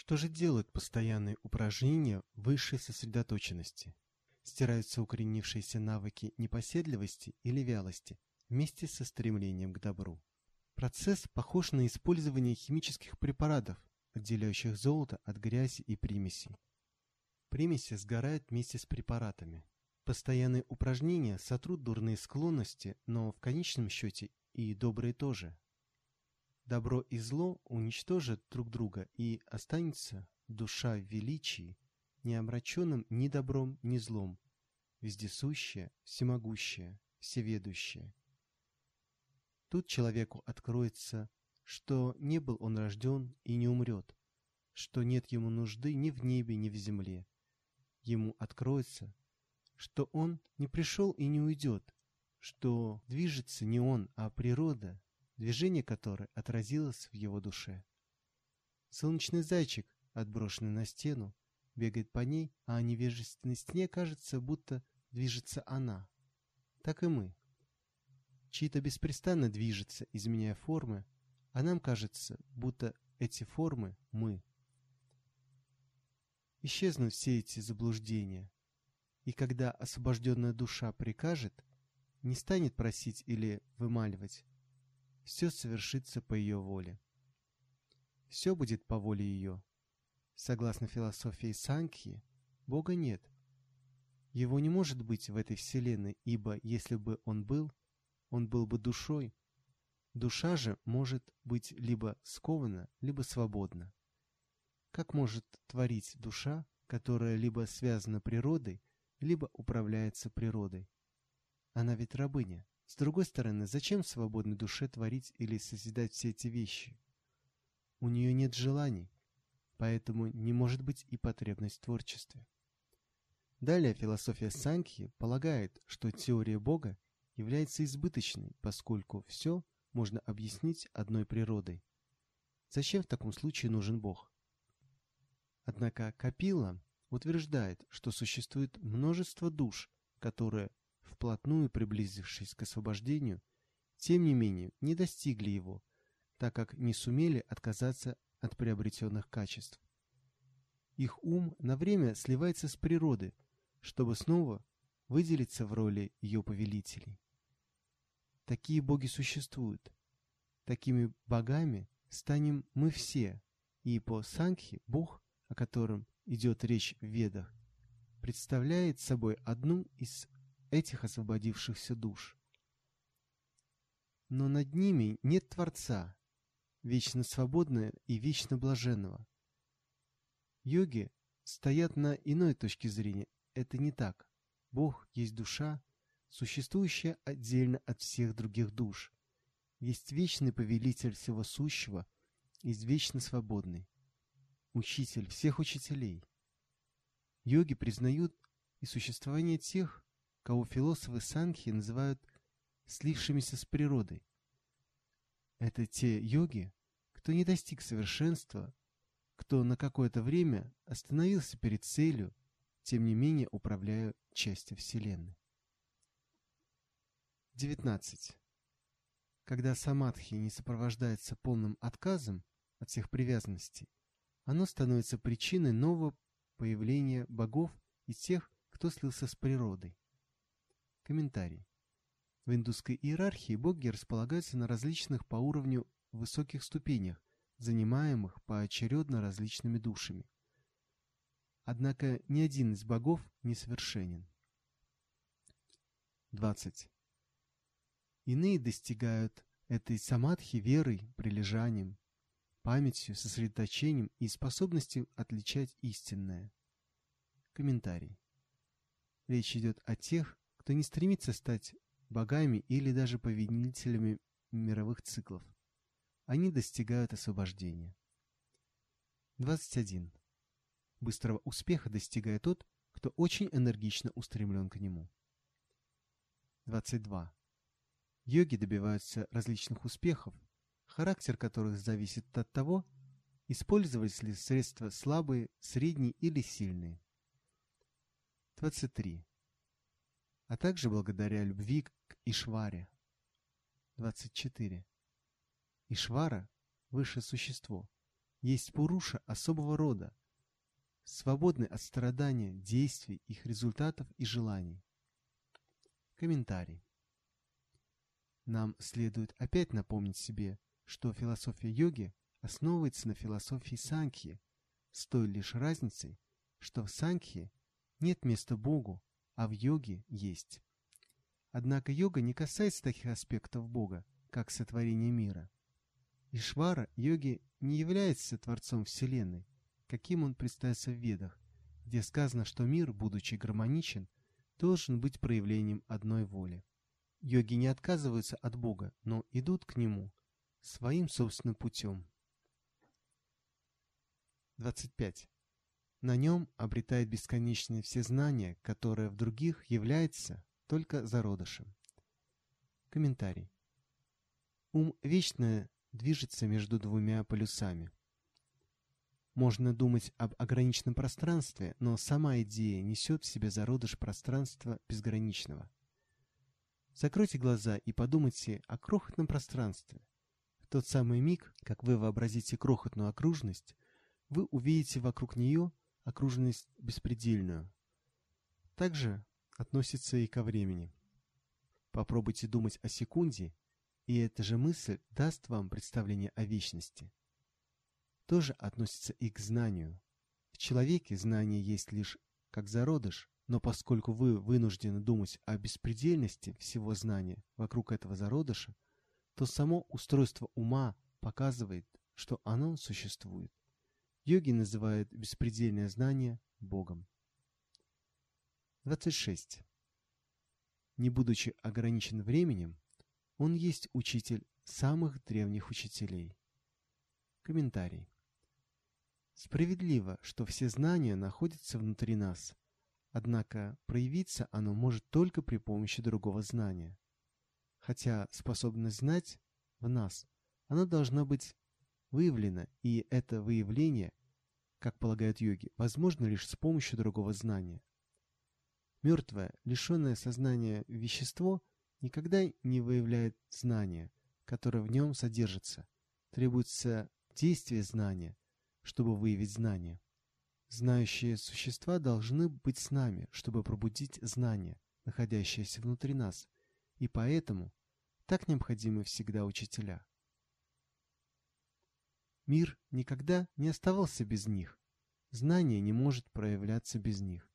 Что же делают постоянные упражнения высшей сосредоточенности? Стираются укоренившиеся навыки непоседливости или вялости вместе со стремлением к добру. Процесс похож на использование химических препаратов, отделяющих золото от грязи и примесей. Примеси сгорают вместе с препаратами. Постоянные упражнения сотрут дурные склонности, но в конечном счете и добрые тоже. Добро и зло уничтожат друг друга, и останется душа в величии, не омраченным ни добром, ни злом, вездесущая, всемогущая, всеведущая. Тут человеку откроется, что не был он рожден и не умрет, что нет ему нужды ни в небе, ни в земле. Ему откроется, что он не пришел и не уйдет, что движется не он, а природа, движение которой отразилось в его душе. Солнечный зайчик, отброшенный на стену, бегает по ней, а о невежественной стене кажется, будто движется она. Так и мы. Чьи-то беспрестанно движется, изменяя формы, а нам кажется, будто эти формы — мы. Исчезнут все эти заблуждения, и когда освобожденная душа прикажет, не станет просить или вымаливать, все совершится по ее воле. Все будет по воле ее. Согласно философии Санкхи, Бога нет. Его не может быть в этой вселенной, ибо если бы он был, он был бы душой. Душа же может быть либо скована, либо свободна. Как может творить душа, которая либо связана природой, либо управляется природой? Она ведь рабыня. С другой стороны, зачем свободной душе творить или созидать все эти вещи? У нее нет желаний, поэтому не может быть и потребность в творчестве. Далее философия Санкхи полагает, что теория Бога является избыточной, поскольку все можно объяснить одной природой. Зачем в таком случае нужен Бог? Однако Капила утверждает, что существует множество душ, которые вплотную приблизившись к освобождению, тем не менее не достигли его, так как не сумели отказаться от приобретенных качеств. Их ум на время сливается с природой, чтобы снова выделиться в роли ее повелителей. Такие боги существуют. Такими богами станем мы все, и по Сангхи бог, о котором идет речь в Ведах, представляет собой одну из этих освободившихся душ. Но над ними нет Творца, вечно свободного и вечно блаженного. Йоги стоят на иной точке зрения. Это не так. Бог есть душа, существующая отдельно от всех других душ. Есть вечный повелитель всего сущего, есть вечно свободный. Учитель всех учителей. Йоги признают и существование тех, кого философы Санхи называют слившимися с природой. Это те йоги, кто не достиг совершенства, кто на какое-то время остановился перед целью, тем не менее управляя частью Вселенной. 19. Когда самадхи не сопровождается полным отказом от всех привязанностей, оно становится причиной нового появления богов и тех, кто слился с природой. Комментарий. В индусской иерархии боги располагаются на различных по уровню высоких ступенях, занимаемых поочередно различными душами. Однако ни один из богов не совершенен. 20. Иные достигают этой самадхи верой, прилежанием, памятью, сосредоточением и способностью отличать истинное. Комментарий. Речь идет о тех, кто не стремится стать богами или даже повелителями мировых циклов. Они достигают освобождения. 21. Быстрого успеха достигает тот, кто очень энергично устремлен к нему. 22. Йоги добиваются различных успехов, характер которых зависит от того, использовались ли средства слабые, средние или сильные. 23 а также благодаря любви к Ишваре. 24. Ишвара – высшее существо, есть Пуруша особого рода, свободный от страдания, действий, их результатов и желаний. Комментарий. Нам следует опять напомнить себе, что философия йоги основывается на философии Санkhьи, с той лишь разницей, что в Санkhье нет места Богу, а в йоге есть. Однако йога не касается таких аспектов Бога, как сотворение мира. Ишвара йоги не является Творцом Вселенной, каким он представится в Ведах, где сказано, что мир, будучи гармоничен, должен быть проявлением одной воли. Йоги не отказываются от Бога, но идут к Нему своим собственным путем. 25. На нем обретает бесконечные все знания, которые в других являются только зародышем. Комментарий. Ум вечно движется между двумя полюсами. Можно думать об ограниченном пространстве, но сама идея несет в себе зародыш пространства безграничного. Закройте глаза и подумайте о крохотном пространстве. В тот самый миг, как вы вообразите крохотную окружность, вы увидите вокруг нее окруженность беспредельную. Также относится и ко времени. Попробуйте думать о секунде, и эта же мысль даст вам представление о вечности. Тоже относится и к знанию. В человеке знание есть лишь как зародыш, но поскольку вы вынуждены думать о беспредельности всего знания вокруг этого зародыша, то само устройство ума показывает, что оно существует. Йоги называют беспредельное знание Богом. 26. Не будучи ограничен временем, он есть учитель самых древних учителей. Комментарий. Справедливо, что все знания находятся внутри нас, однако проявиться оно может только при помощи другого знания. Хотя способность знать в нас, она должна быть выявлена, и это выявление, как полагают йоги, возможно лишь с помощью другого знания. Мертвое, лишенное сознания вещество никогда не выявляет знания, которое в нем содержится. Требуется действие знания, чтобы выявить знание. Знающие существа должны быть с нами, чтобы пробудить знание, находящееся внутри нас, и поэтому так необходимы всегда учителя. Мир никогда не оставался без них. Знание не может проявляться без них.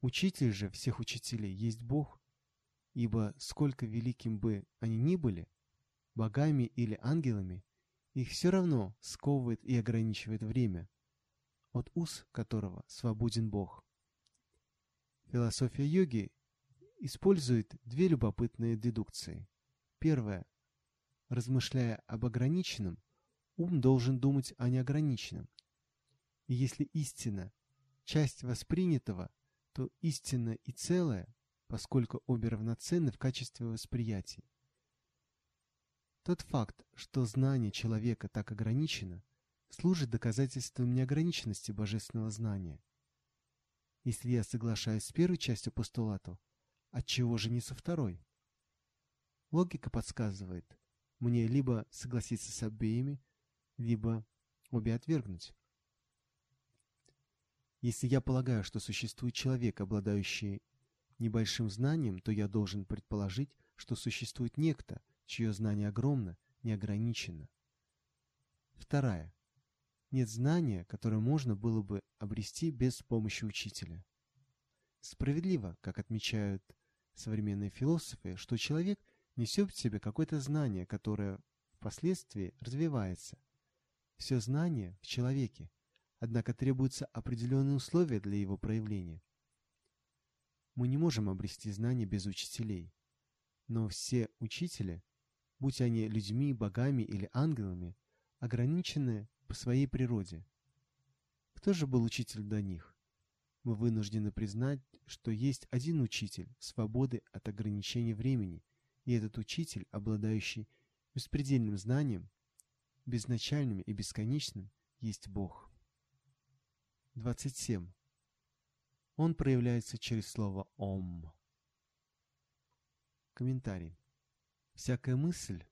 Учитель же всех учителей есть Бог, ибо сколько великим бы они ни были, богами или ангелами, их все равно сковывает и ограничивает время, от уз которого свободен Бог. Философия йоги использует две любопытные дедукции. Первая. Размышляя об ограниченном, ум должен думать о неограниченном. И если истина – часть воспринятого – то истинно и целое, поскольку обе равноценны в качестве восприятия. Тот факт, что знание человека так ограничено, служит доказательством неограниченности божественного знания. Если я соглашаюсь с первой частью постулата, отчего же не со второй? Логика подсказывает, мне либо согласиться с обеими, либо обе отвергнуть. Если я полагаю, что существует человек, обладающий небольшим знанием, то я должен предположить, что существует некто, чье знание огромно, неограничено. Вторая. Нет знания, которое можно было бы обрести без помощи учителя. Справедливо, как отмечают современные философы, что человек несет в себе какое-то знание, которое впоследствии развивается. Все знание в человеке, однако требуются определенные условия для его проявления. Мы не можем обрести знания без учителей, но все учители, будь они людьми, богами или ангелами, ограничены по своей природе. Кто же был учитель до них? Мы вынуждены признать, что есть один учитель свободы от ограничений времени, и этот учитель, обладающий беспредельным знанием, безначальным и бесконечным, есть Бог. 27. Он проявляется через слово «ом». Комментарий. Всякая мысль,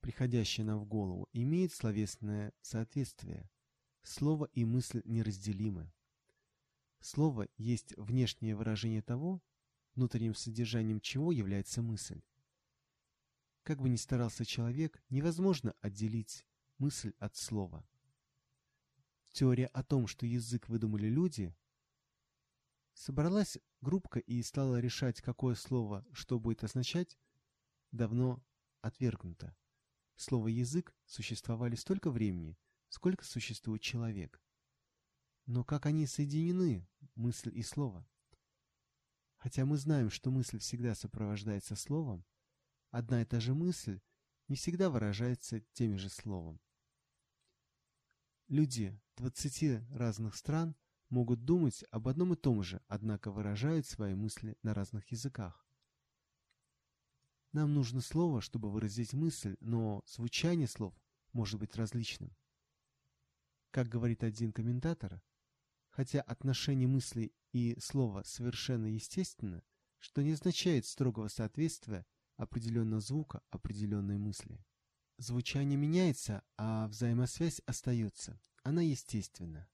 приходящее нам в голову, имеет словесное соответствие. Слово и мысль неразделимы. Слово есть внешнее выражение того, внутренним содержанием чего является мысль. Как бы ни старался человек, невозможно отделить мысль от слова. Теория о том, что язык выдумали люди, собралась группка и стала решать, какое слово что будет означать, давно отвергнута. Слово «язык» существовали столько времени, сколько существует человек. Но как они соединены, мысль и слово? Хотя мы знаем, что мысль всегда сопровождается словом, одна и та же мысль не всегда выражается тем же словом. Люди 20 разных стран могут думать об одном и том же, однако выражают свои мысли на разных языках. Нам нужно слово, чтобы выразить мысль, но звучание слов может быть различным. Как говорит один комментатор, хотя отношение мысли и слова совершенно естественно, что не означает строгого соответствия определенного звука определенной мысли. Звучание меняется, а взаимосвязь остается. Она естественна.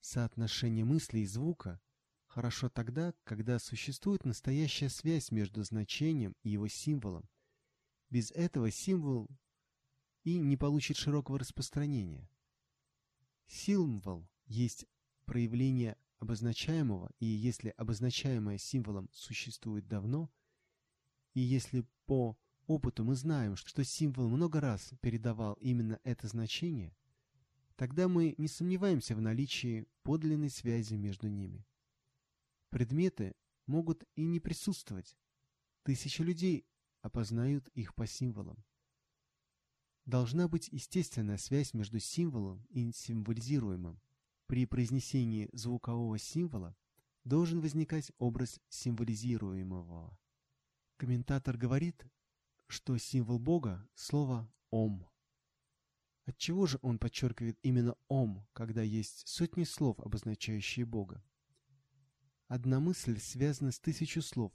Соотношение мысли и звука хорошо тогда, когда существует настоящая связь между значением и его символом. Без этого символ и не получит широкого распространения. Символ есть проявление обозначаемого, и если обозначаемое символом существует давно, и если по опыту мы знаем, что символ много раз передавал именно это значение, тогда мы не сомневаемся в наличии подлинной связи между ними. Предметы могут и не присутствовать. Тысячи людей опознают их по символам. Должна быть естественная связь между символом и символизируемым. При произнесении звукового символа должен возникать образ символизируемого. Комментатор говорит, что символ Бога – слово «Ом». Отчего же он подчеркивает именно «Ом», когда есть сотни слов, обозначающие Бога? Одна мысль связана с тысячу слов.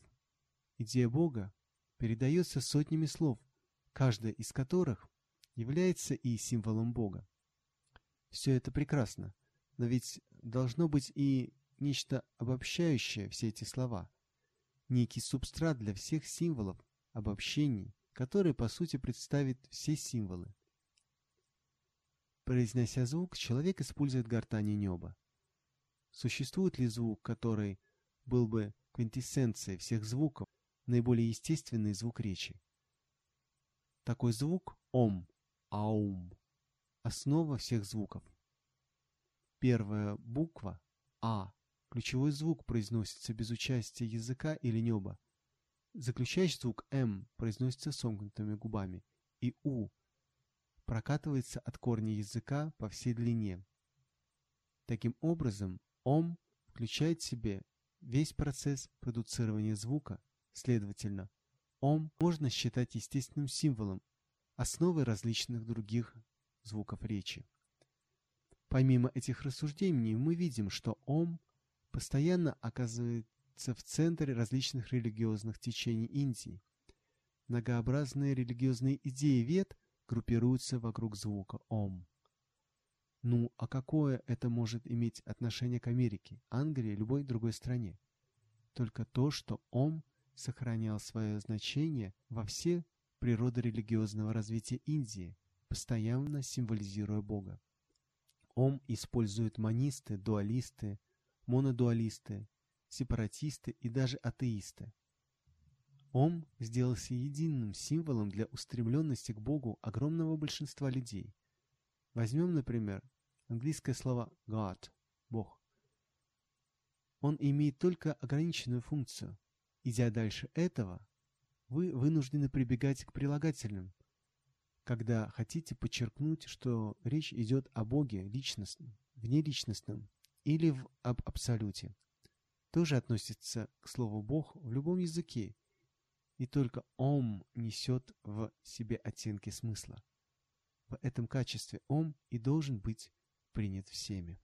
Идея Бога передается сотнями слов, каждая из которых является и символом Бога. Все это прекрасно, но ведь должно быть и нечто обобщающее все эти слова, некий субстрат для всех символов, обобщений, который по сути представит все символы. Произнося звук, человек использует гортани неба. Существует ли звук, который был бы квинтэссенцией всех звуков, наиболее естественный звук речи? Такой звук – ом, аум, основа всех звуков. Первая буква – а, ключевой звук произносится без участия языка или неба. Заключающий звук м произносится сомкнутыми губами, и у прокатывается от корня языка по всей длине. Таким образом, ом включает в себе весь процесс продуцирования звука, следовательно, ом можно считать естественным символом, основой различных других звуков речи. Помимо этих рассуждений, мы видим, что ом постоянно оказывается в центре различных религиозных течений Индии. Многообразные религиозные идеи вет группируются вокруг звука «Ом». Ну, а какое это может иметь отношение к Америке, Англии, любой другой стране? Только то, что «Ом» сохранял свое значение во все природы религиозного развития Индии, постоянно символизируя Бога. Ом используют монисты, дуалисты, монодуалисты, сепаратисты и даже атеисты. Ом сделался единым символом для устремленности к Богу огромного большинства людей. Возьмем, например, английское слово God – Бог. Он имеет только ограниченную функцию. Идя дальше этого, вы вынуждены прибегать к прилагательным, когда хотите подчеркнуть, что речь идет о Боге личностном, внеличностном или в об абсолюте. Тоже относится к слову «Бог» в любом языке, и только «ом» несет в себе оттенки смысла. В этом качестве «ом» и должен быть принят всеми.